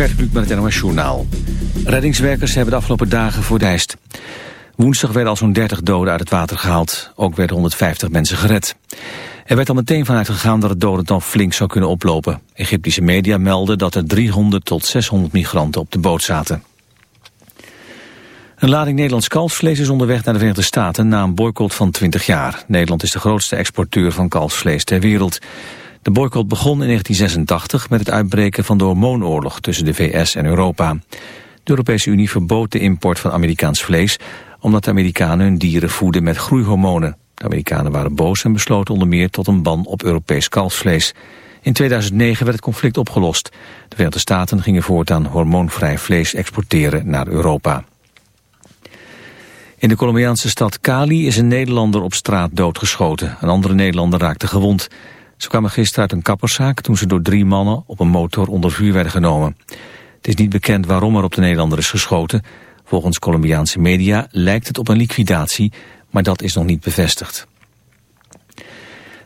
Gert met het NOS Journaal. Reddingswerkers hebben de afgelopen dagen voor Dijst. Woensdag werden al zo'n 30 doden uit het water gehaald. Ook werden 150 mensen gered. Er werd al meteen vanuit gegaan dat het dodental flink zou kunnen oplopen. Egyptische media melden dat er 300 tot 600 migranten op de boot zaten. Een lading Nederlands kalfsvlees is onderweg naar de Verenigde Staten na een boycott van 20 jaar. Nederland is de grootste exporteur van kalfsvlees ter wereld. De boycott begon in 1986 met het uitbreken van de hormoonoorlog tussen de VS en Europa. De Europese Unie verbood de import van Amerikaans vlees omdat de Amerikanen hun dieren voeden met groeihormonen. De Amerikanen waren boos en besloten onder meer tot een ban op Europees kalfsvlees. In 2009 werd het conflict opgelost. De Verenigde Staten gingen voortaan hormoonvrij vlees exporteren naar Europa. In de Colombiaanse stad Cali is een Nederlander op straat doodgeschoten. Een andere Nederlander raakte gewond. Ze kwamen gisteren uit een kapperszaak toen ze door drie mannen op een motor onder vuur werden genomen. Het is niet bekend waarom er op de Nederlander is geschoten. Volgens Colombiaanse media lijkt het op een liquidatie, maar dat is nog niet bevestigd.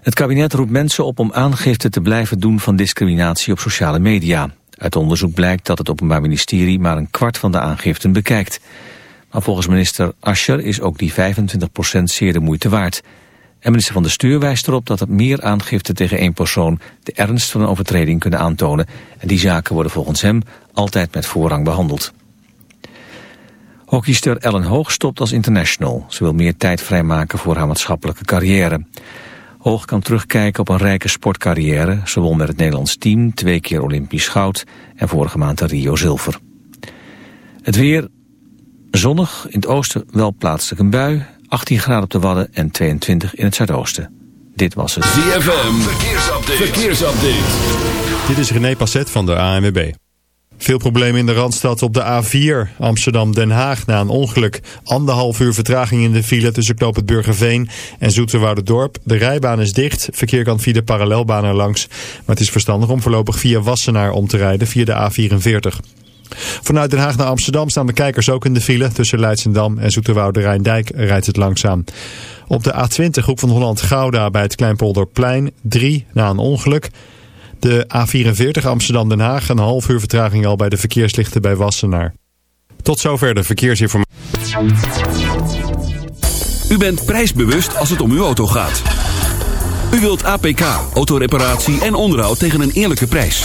Het kabinet roept mensen op om aangifte te blijven doen van discriminatie op sociale media. Uit onderzoek blijkt dat het Openbaar Ministerie maar een kwart van de aangiften bekijkt. Maar volgens minister Ascher is ook die 25% zeer de moeite waard. En minister Van de Stuur wijst erop dat het meer aangifte tegen één persoon de ernst van een overtreding kunnen aantonen. En die zaken worden volgens hem altijd met voorrang behandeld. Hockeyster Ellen Hoog stopt als international. Ze wil meer tijd vrijmaken voor haar maatschappelijke carrière. Hoog kan terugkijken op een rijke sportcarrière. Ze won met het Nederlands team twee keer Olympisch goud en vorige maand de Rio zilver. Het weer zonnig, in het oosten wel plaatselijk een bui. 18 graden op de Wadden en 22 in het zuidoosten. Dit was het ZFM, verkeersupdate. verkeersupdate. Dit is René Passet van de ANWB. Veel problemen in de Randstad op de A4 Amsterdam-Den Haag na een ongeluk. Anderhalf uur vertraging in de file tussen Knoop het Burgerveen en Dorp. De rijbaan is dicht, verkeer kan via de parallelbaan er langs. Maar het is verstandig om voorlopig via Wassenaar om te rijden via de A44. Vanuit Den Haag naar Amsterdam staan de kijkers ook in de file. Tussen Leidsendam en Zoeterwoude Rijndijk rijdt het langzaam. Op de A20 hoek van Holland-Gouda bij het Kleinpolderplein 3 na een ongeluk. De A44 Amsterdam-Den Haag een half uur vertraging al bij de verkeerslichten bij Wassenaar. Tot zover de verkeersinformatie. U bent prijsbewust als het om uw auto gaat. U wilt APK, autoreparatie en onderhoud tegen een eerlijke prijs.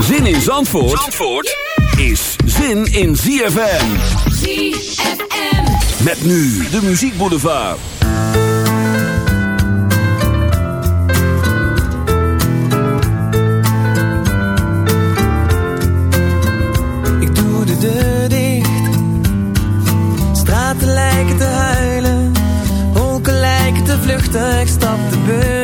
Zin in Zandvoort, Zandvoort is zin in ZFM. ZFM. Met nu de muziekboulevard. Ik doe de deur dicht. Straten lijken te huilen. Wolken lijken te vluchten. Ik stap de bus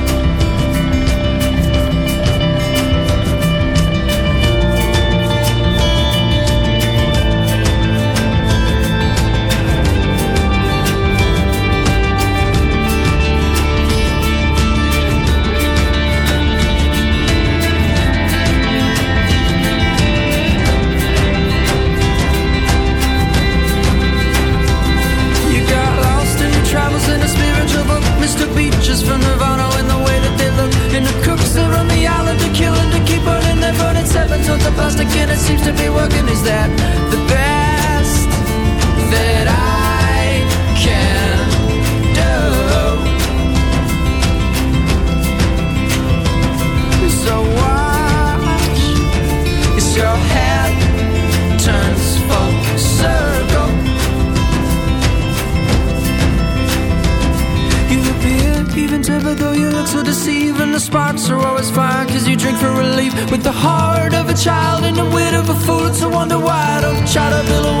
child and the wit of a fool. It's a wonder why I don't try to build a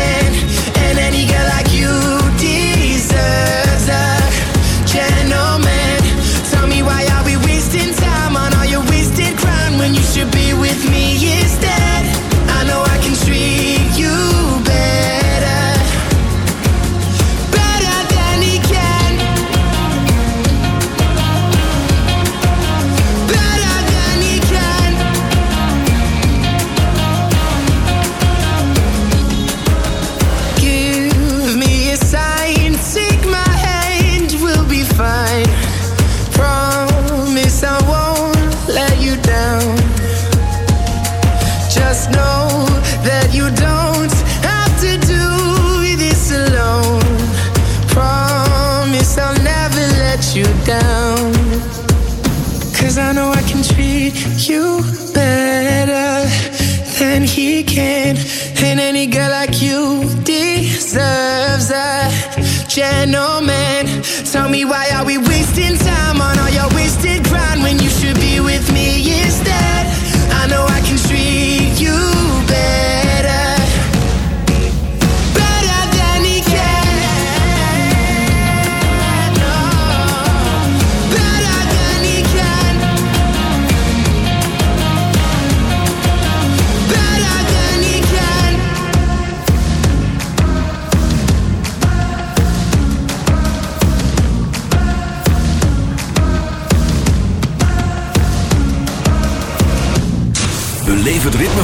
I know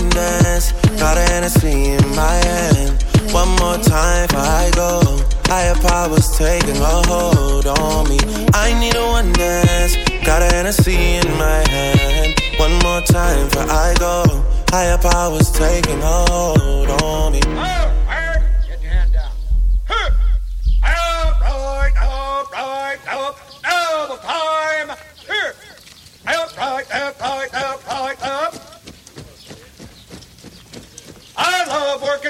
One dance, got a Hennessy in my hand. One more time before I go. Higher powers taking a hold on me. I need a one dance, got a Hennessy in my hand. One more time before I go. Higher powers taking a hold on me. Upright, upright, up, double time. Here. Upright, upright, upright, up. I love working